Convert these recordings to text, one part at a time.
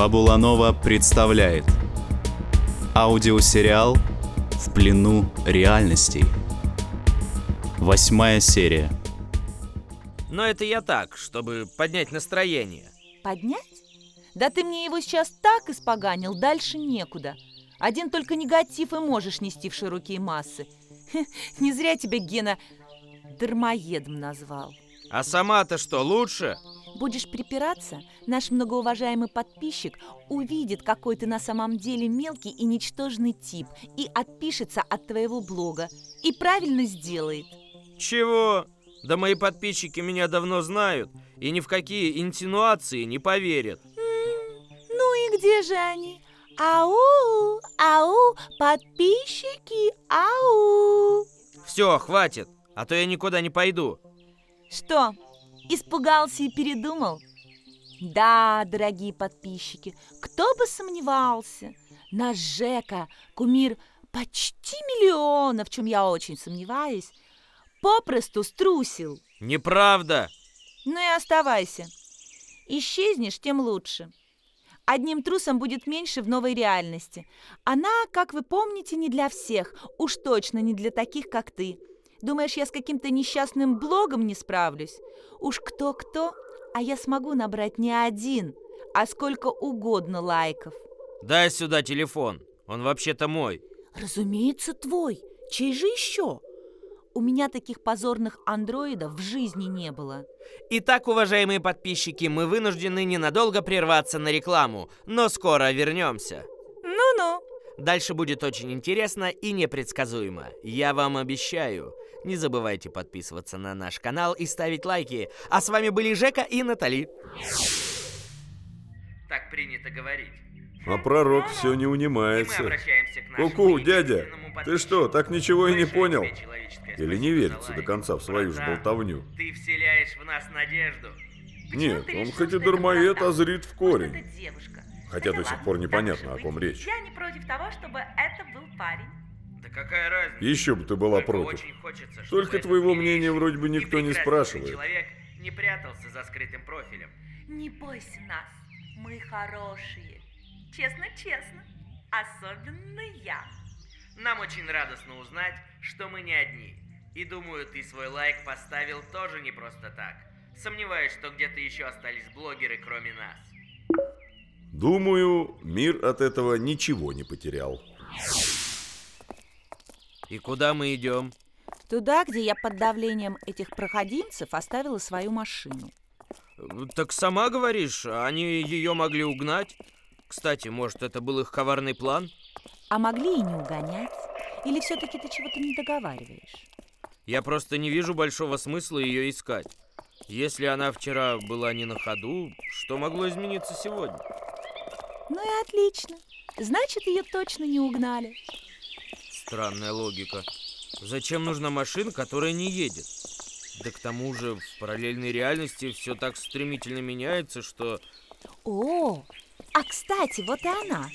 Фабула Нова представляет Аудиосериал «В плену реальностей» Восьмая серия Но это я так, чтобы поднять настроение. Поднять? Да ты мне его сейчас так испоганил, дальше некуда. Один только негатив и можешь нести в широкие массы. Хе, Не зря тебя Гена дармоедом назвал. А сама-то что, лучше? Будешь припираться, наш многоуважаемый подписчик увидит, какой ты на самом деле мелкий и ничтожный тип, и отпишется от твоего блога. И правильно сделает. Чего? Да мои подписчики меня давно знают и ни в какие инсинуации не поверят. Ну и где же они? Ау, ау, подписчики, ау. Все, хватит, а то я никуда не пойду. Что, испугался и передумал? Да, дорогие подписчики, кто бы сомневался. Наш Жека, кумир почти миллиона, в чем я очень сомневаюсь, попросту струсил. Неправда. Ну и оставайся. Исчезнешь, тем лучше. Одним трусом будет меньше в новой реальности. Она, как вы помните, не для всех, уж точно не для таких, как ты. Думаешь, я с каким-то несчастным блогом не справлюсь? Уж кто-кто, а я смогу набрать не один, а сколько угодно лайков. Дай сюда телефон. Он вообще-то мой. Разумеется, твой. Чей же еще? У меня таких позорных андроидов в жизни не было. Итак, уважаемые подписчики, мы вынуждены ненадолго прерваться на рекламу, но скоро вернемся. Ну-ну. Дальше будет очень интересно и непредсказуемо. Я вам обещаю. Не забывайте подписываться на наш канал и ставить лайки. А с вами были Жека и Натали. Так принято говорить. А пророк все не унимается. Ку-ку, дядя, ты что, так ничего и не понял? Или не верится до конца в свою же болтовню? Ты вселяешь в нас надежду. Нет, он хоть и дармоед, а зрит в корень. Хотя до сих пор непонятно, о ком речь. Я не против того, чтобы это был парень. Да какая разница? Еще бы ты была Только против. очень хочется, Только твоего мнения вроде бы никто не спрашивает. человек не прятался за скрытым профилем. Не бойся нас, мы хорошие. Честно-честно, особенно я. Нам очень радостно узнать, что мы не одни. И думаю, ты свой лайк поставил тоже не просто так. Сомневаюсь, что где-то еще остались блогеры, кроме нас. Думаю, мир от этого ничего не потерял. И куда мы идем? Туда, где я под давлением этих проходимцев оставила свою машину. Так сама говоришь, они ее могли угнать. Кстати, может, это был их коварный план? А могли и не угонять. Или все-таки ты чего-то не договариваешь? Я просто не вижу большого смысла ее искать. Если она вчера была не на ходу, что могло измениться сегодня? Ну и отлично. Значит, ее точно не угнали. Странная логика. Зачем нужна машина, которая не едет? Да к тому же в параллельной реальности все так стремительно меняется, что О, а кстати, вот и она.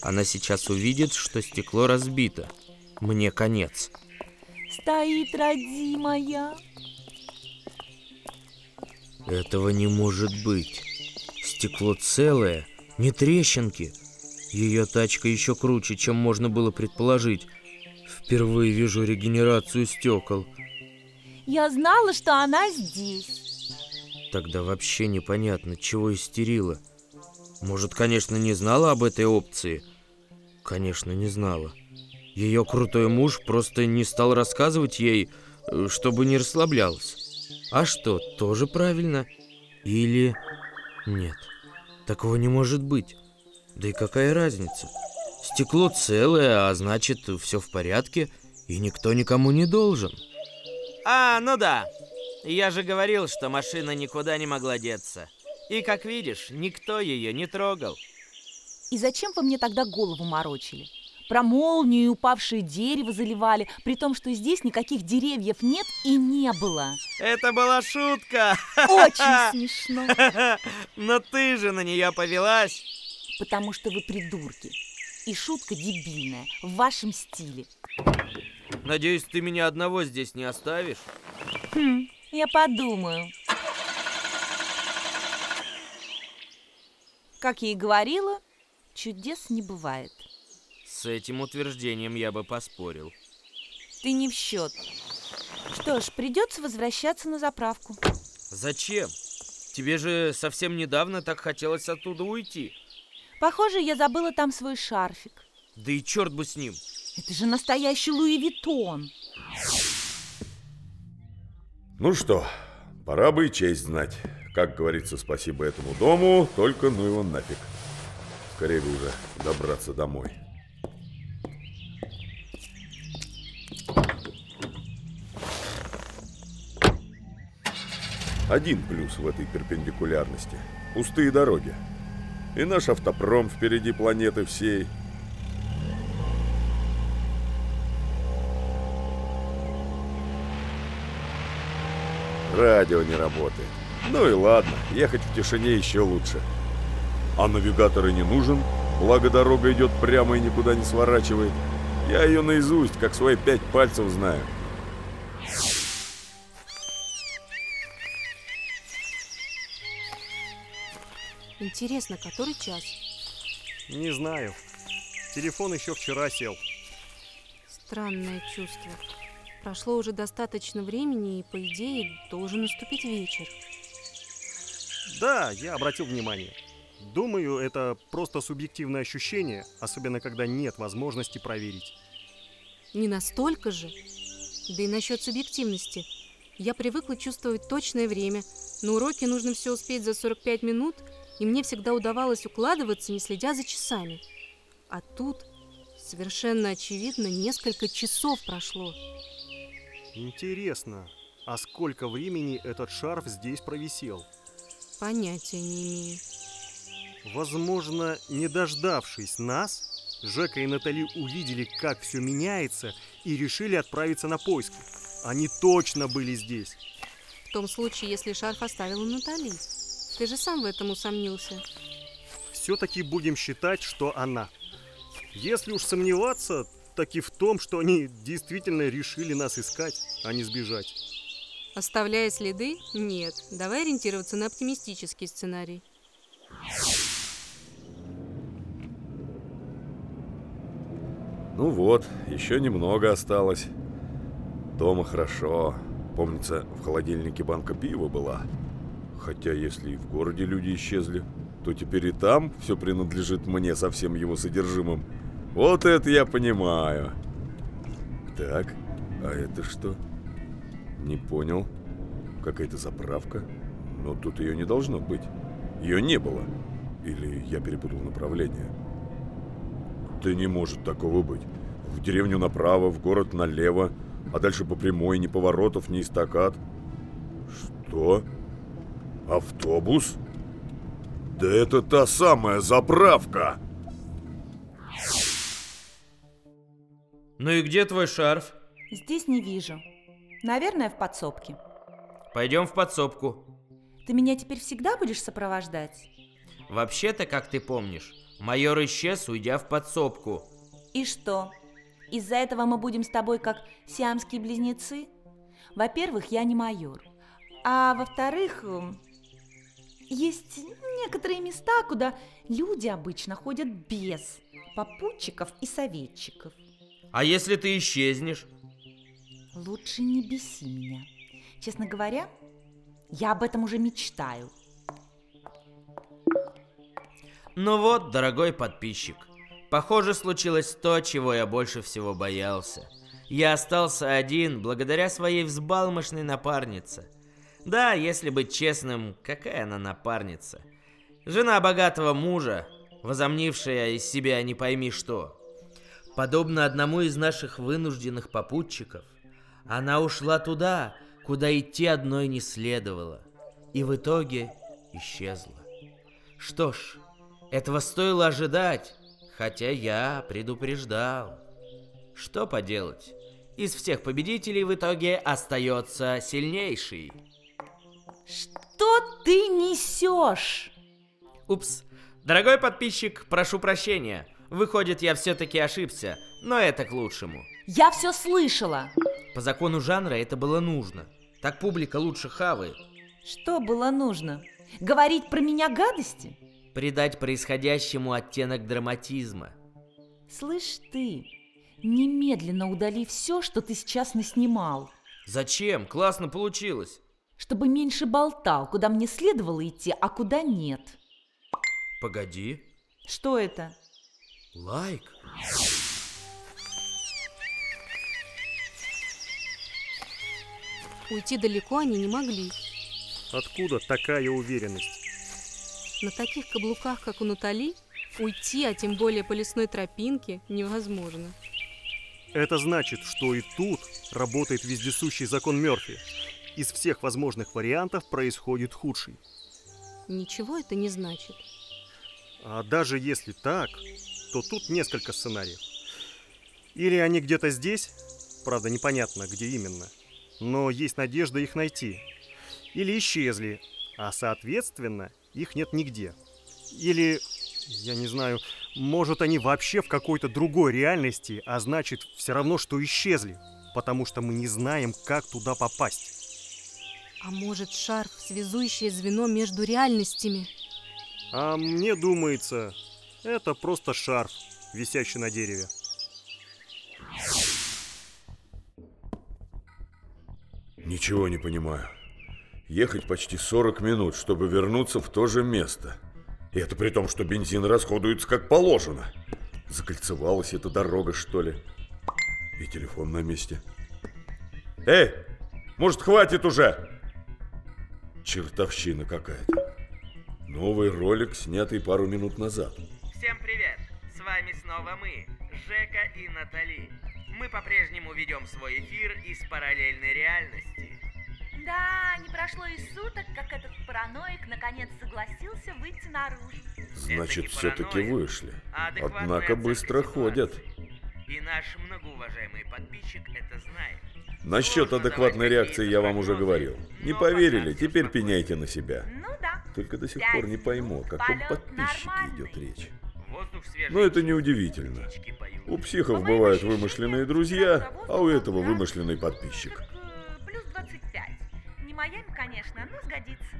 она сейчас увидит, что стекло разбито. Мне конец. Стоит родимая. Этого не может быть. Стекло целое, не трещинки. Ее тачка еще круче, чем можно было предположить. Впервые вижу регенерацию стекол. Я знала, что она здесь. Тогда вообще непонятно, чего истерила. Может, конечно, не знала об этой опции? Конечно, не знала. Ее крутой муж просто не стал рассказывать ей, э, чтобы не расслаблялась. А что, тоже правильно? Или... Нет, такого не может быть. Да и какая разница? Стекло целое, а значит, все в порядке, и никто никому не должен. А, ну да. Я же говорил, что машина никуда не могла деться. И, как видишь, никто ее не трогал. И зачем вы мне тогда голову морочили? Про молнию и упавшее дерево заливали, при том, что здесь никаких деревьев нет и не было. Это была шутка. Очень смешно, Но ты же на нее повелась. потому что вы придурки. И шутка дебильная, в вашем стиле. Надеюсь, ты меня одного здесь не оставишь? Хм, я подумаю. Как я и говорила, чудес не бывает. С этим утверждением я бы поспорил. Ты не в счет. Что ж, придется возвращаться на заправку. Зачем? Тебе же совсем недавно так хотелось оттуда уйти. Похоже, я забыла там свой шарфик. Да и черт бы с ним. Это же настоящий Луи Виттон. Ну что, пора бы и честь знать. Как говорится, спасибо этому дому, только ну его нафиг. Скорее бы уже добраться домой. Один плюс в этой перпендикулярности. Пустые дороги. И наш автопром впереди планеты всей. Радио не работает. Ну и ладно, ехать в тишине еще лучше. А навигатор и не нужен, благо дорога идет прямо и никуда не сворачивает. Я ее наизусть, как свои пять пальцев знаю. Интересно, который час? Не знаю. Телефон еще вчера сел. Странное чувство. Прошло уже достаточно времени, и, по идее, должен наступить вечер. Да, я обратил внимание. Думаю, это просто субъективное ощущение, особенно когда нет возможности проверить. Не настолько же. Да и насчет субъективности. Я привыкла чувствовать точное время. На уроке нужно все успеть за 45 минут, и мне всегда удавалось укладываться, не следя за часами. А тут, совершенно очевидно, несколько часов прошло. Интересно, а сколько времени этот шарф здесь провисел? Понятия не имею. Возможно, не дождавшись нас, Жека и Натали увидели, как все меняется, и решили отправиться на поиски. Они точно были здесь. В том случае, если шарф оставила Натали. Ты же сам в этом усомнился. Все-таки будем считать, что она. Если уж сомневаться, так и в том, что они действительно решили нас искать, а не сбежать. Оставляя следы? Нет. Давай ориентироваться на оптимистический сценарий. Ну вот, еще немного осталось. Дома хорошо. Помнится, в холодильнике банка пива была. Хотя, если и в городе люди исчезли, то теперь и там все принадлежит мне со всем его содержимым. Вот это я понимаю. Так, а это что? Не понял. Какая-то заправка? Но тут ее не должно быть. Ее не было. Или я перепутал направление. Да не может такого быть. В деревню направо, в город налево, а дальше по прямой, ни поворотов, ни эстакад. Что? Автобус? Да это та самая заправка! Ну и где твой шарф? Здесь не вижу. Наверное, в подсобке. Пойдем в подсобку. Ты меня теперь всегда будешь сопровождать? Вообще-то, как ты помнишь, майор исчез, уйдя в подсобку. И что? Из-за этого мы будем с тобой как сиамские близнецы? Во-первых, я не майор. А во-вторых, есть некоторые места, куда люди обычно ходят без попутчиков и советчиков. А если ты исчезнешь? Лучше не беси меня. Честно говоря, я об этом уже мечтаю. Ну вот, дорогой подписчик, похоже, случилось то, чего я больше всего боялся. Я остался один благодаря своей взбалмошной напарнице. Да, если быть честным, какая она напарница? Жена богатого мужа, возомнившая из себя не пойми что. Подобно одному из наших вынужденных попутчиков, она ушла туда, куда идти одной не следовало, и в итоге исчезла. Что ж, этого стоило ожидать, хотя я предупреждал. Что поделать? Из всех победителей в итоге остается сильнейший. Что ты несешь? Упс. Дорогой подписчик, прошу прощения. Выходит, я все-таки ошибся, но это к лучшему. Я все слышала. По закону жанра это было нужно. Так публика лучше хавает. Что было нужно? Говорить про меня гадости? Придать происходящему оттенок драматизма. Слышь ты, немедленно удали все, что ты сейчас наснимал, Зачем? Классно получилось. Чтобы меньше болтал, куда мне следовало идти, а куда нет. Погоди. Что это? Лайк. Уйти далеко они не могли. Откуда такая уверенность? На таких каблуках, как у Натали, уйти, а тем более по лесной тропинке, невозможно. Это значит, что и тут работает вездесущий закон Мёрфи. Из всех возможных вариантов происходит худший. Ничего это не значит. А даже если так, то тут несколько сценариев. Или они где-то здесь, правда непонятно, где именно, но есть надежда их найти. Или исчезли, а соответственно их нет нигде. Или, я не знаю, может они вообще в какой-то другой реальности, а значит все равно, что исчезли, потому что мы не знаем, как туда попасть. А может, шарф – связующее звено между реальностями? А мне думается, это просто шарф, висящий на дереве. Ничего не понимаю. Ехать почти 40 минут, чтобы вернуться в то же место. И это при том, что бензин расходуется как положено. Закольцевалась эта дорога, что ли? И телефон на месте. Эй, может, хватит уже? Чертовщина какая-то. Новый ролик, снятый пару минут назад. Всем привет! С вами снова мы, Жека и Натали. Мы по-прежнему ведем свой эфир из параллельной реальности. Да, не прошло и суток, как этот параноик наконец согласился выйти наружу. Значит, все-таки вышли. а адекватная Однако быстро ситуации. ходят. И наш многоуважаемый подписчик это знает. Насчет адекватной реакции я вам уже говорил. Не поверили, теперь пеняйте на себя. Ну да. Только до сих пор не пойму, о каком подписчике идет речь. Но это неудивительно. птички поют. У психов бывают вымышленные друзья, а у этого вымышленный подписчик. Э, плюс 25. Не Майами, конечно, но сгодится.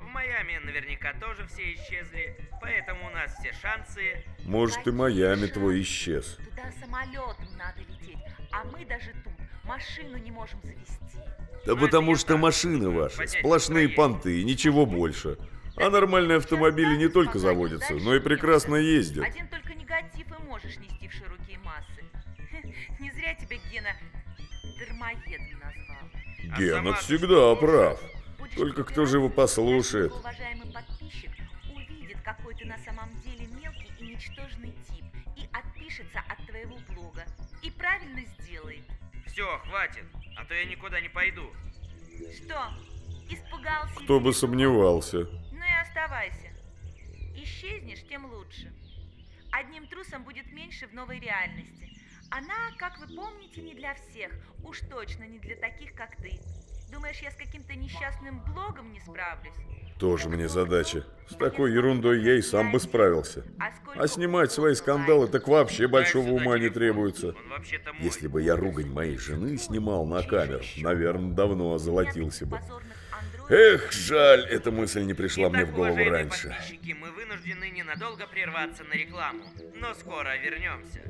В Майами наверняка тоже все исчезли, поэтому у нас все шансы. Может, и Майами твой исчез. Туда самолетом надо лететь, а мы даже тут машину не можем завести. Да потому что машины ваши сплошные понты, и ничего больше. А нормальные автомобили не только заводятся, но и прекрасно ездят. Один только негатив и можешь нести в широкие массы. Не зря тебя Гена дармоедом назвал. А Гена ты всегда прав. Только кто же его послушает? Уважаемый подписчик увидит, какой ты на самом деле мелкий и ничтожный тип, и отпишется от твоего блога. И правильно сделает. Все, хватит, а то я никуда не пойду. Что, испугался? Кто бы сомневался. Ну и оставайся. Исчезнешь, тем лучше. Одним трусом будет меньше в новой реальности. Она, как вы помните, не для всех. Уж точно не для таких, как ты. Думаешь, я с каким-то несчастным блогом не справлюсь? Тоже мне задача. С такой ерундой я и сам бы справился. А, А снимать свои скандалы так вообще большого ума не требуется. Если бы я ругань моей жены снимал на камеру, наверное, давно озолотился бы. Эх, жаль, эта мысль не пришла мне Итак, в голову раньше. мы вынуждены ненадолго прерваться на рекламу, но скоро вернемся.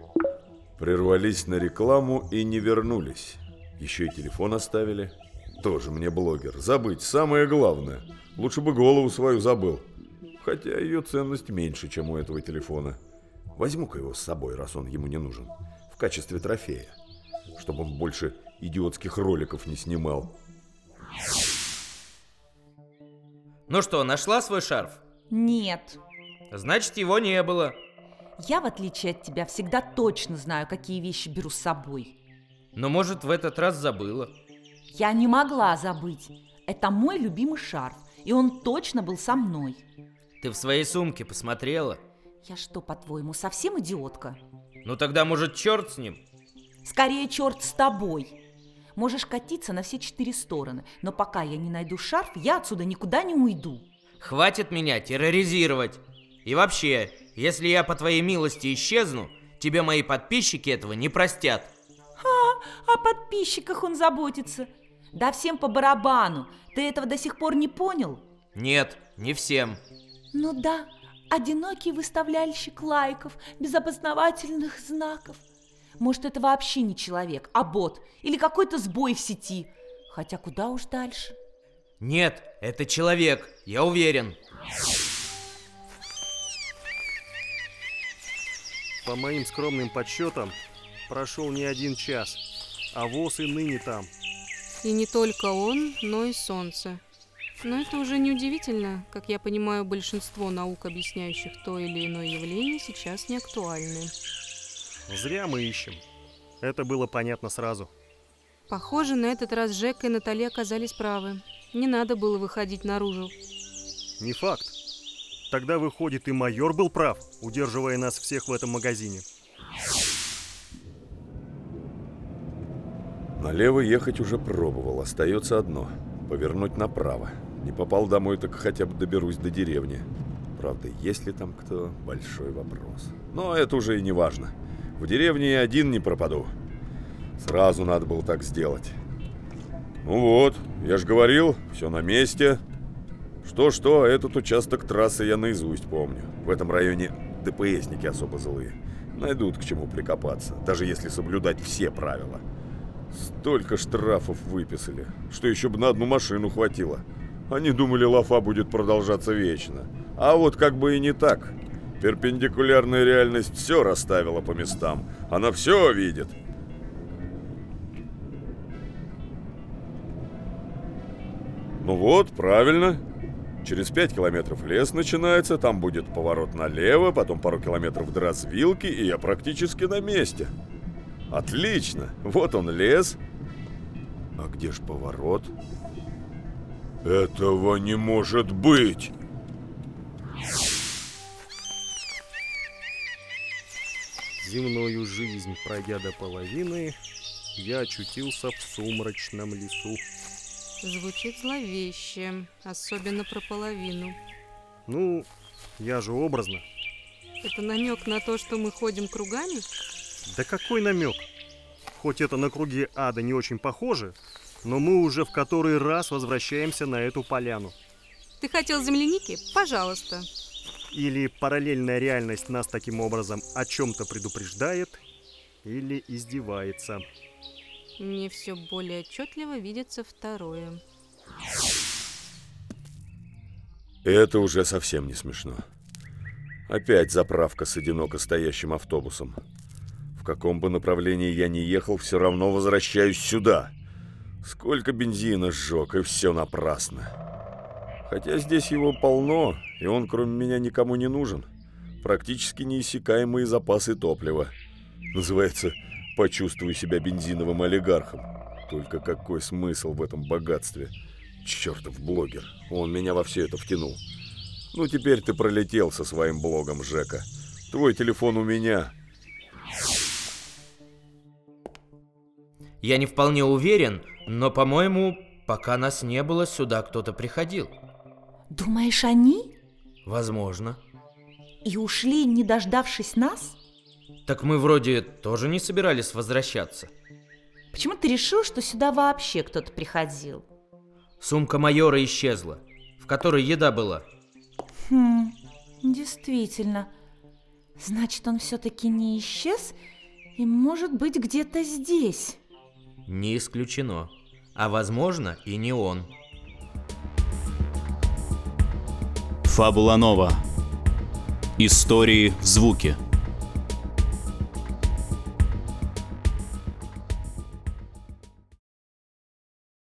Прервались на рекламу и не вернулись. Еще и телефон оставили. Тоже мне блогер. Забыть самое главное. Лучше бы голову свою забыл. Хотя ее ценность меньше, чем у этого телефона. Возьму-ка его с собой, раз он ему не нужен. В качестве трофея. Чтобы он больше идиотских роликов не снимал. Ну что, нашла свой шарф? Нет. Значит, его не было. Я, в отличие от тебя, всегда точно знаю, какие вещи беру с собой. Но может в этот раз забыла. Я не могла забыть. Это мой любимый шарф, и он точно был со мной. Ты в своей сумке посмотрела? Я что, по-твоему, совсем идиотка? Ну тогда, может, черт с ним? Скорее, черт с тобой. Можешь катиться на все четыре стороны, но пока я не найду шарф, я отсюда никуда не уйду. Хватит меня терроризировать. И вообще, если я по твоей милости исчезну, тебе мои подписчики этого не простят. О подписчиках он заботится. Да всем по барабану. Ты этого до сих пор не понял? Нет, не всем. Ну да, Одинокий выставляльщик лайков, без опознавательных знаков. Может, это вообще не человек, а бот или какой-то сбой в сети. Хотя куда уж дальше. Нет, это человек, я уверен. По моим скромным подсчетам, прошел не один час, а ВОЗ и ныне там. И не только он, но и солнце. Но это уже не удивительно. Как я понимаю, большинство наук, объясняющих то или иное явление, сейчас не актуальны. Зря мы ищем. Это было понятно сразу. Похоже, на этот раз Жека и Натали оказались правы. Не надо было выходить наружу. Не факт. Тогда выходит и майор был прав, удерживая нас всех в этом магазине. Налево ехать уже пробовал, остается одно — повернуть направо. Не попал домой, так хотя бы доберусь до деревни. Правда, есть ли там кто — большой вопрос. Но это уже и не важно. В деревне я один не пропаду. Сразу надо было так сделать. Ну вот, я же говорил, все на месте. Что-что, этот участок трассы я наизусть помню. В этом районе ДПСники особо злые. Найдут к чему прикопаться, даже если соблюдать все правила. Столько штрафов выписали, что еще бы на одну машину хватило. Они думали, лафа будет продолжаться вечно. А вот как бы и не так. Перпендикулярная реальность все расставила по местам. Она все видит. Ну вот, правильно. Через 5 километров лес начинается, там будет поворот налево, потом пару километров до развилки, и я практически на месте. Отлично, вот он лес. А где ж поворот? Этого не может быть! Земную жизнь пройдя до половины, я очутился в сумрачном лесу. Звучит зловеще, особенно про половину. Ну, я же образно. Это намек на то, что мы ходим кругами? Да какой намек? Хоть это на круги ада не очень похоже, но мы уже в который раз возвращаемся на эту поляну. Ты хотел земляники? Пожалуйста. Или параллельная реальность нас таким образом о чем-то предупреждает, или издевается. Мне все более отчетливо видится второе. Это уже совсем не смешно. Опять заправка с одиноко стоящим автобусом. Каком бы направлении я ни ехал, все равно возвращаюсь сюда. Сколько бензина сжег, и все напрасно. Хотя здесь его полно, и он кроме меня никому не нужен. Практически неиссякаемые запасы топлива. Называется «Почувствую себя бензиновым олигархом». Только какой смысл в этом богатстве? Чертов блогер, он меня во все это втянул. Ну теперь ты пролетел со своим блогом, Жека. Твой телефон у меня. Я не вполне уверен, но, по-моему, пока нас не было, сюда кто-то приходил. Думаешь, они? Возможно. И ушли, не дождавшись нас? Так мы вроде тоже не собирались возвращаться. Почему ты решил, что сюда вообще кто-то приходил? Сумка майора исчезла, в которой еда была. Хм, действительно. Значит, он все-таки не исчез и может быть где-то здесь. Не исключено. А возможно и не он. Фабула Нова. Истории в звуке.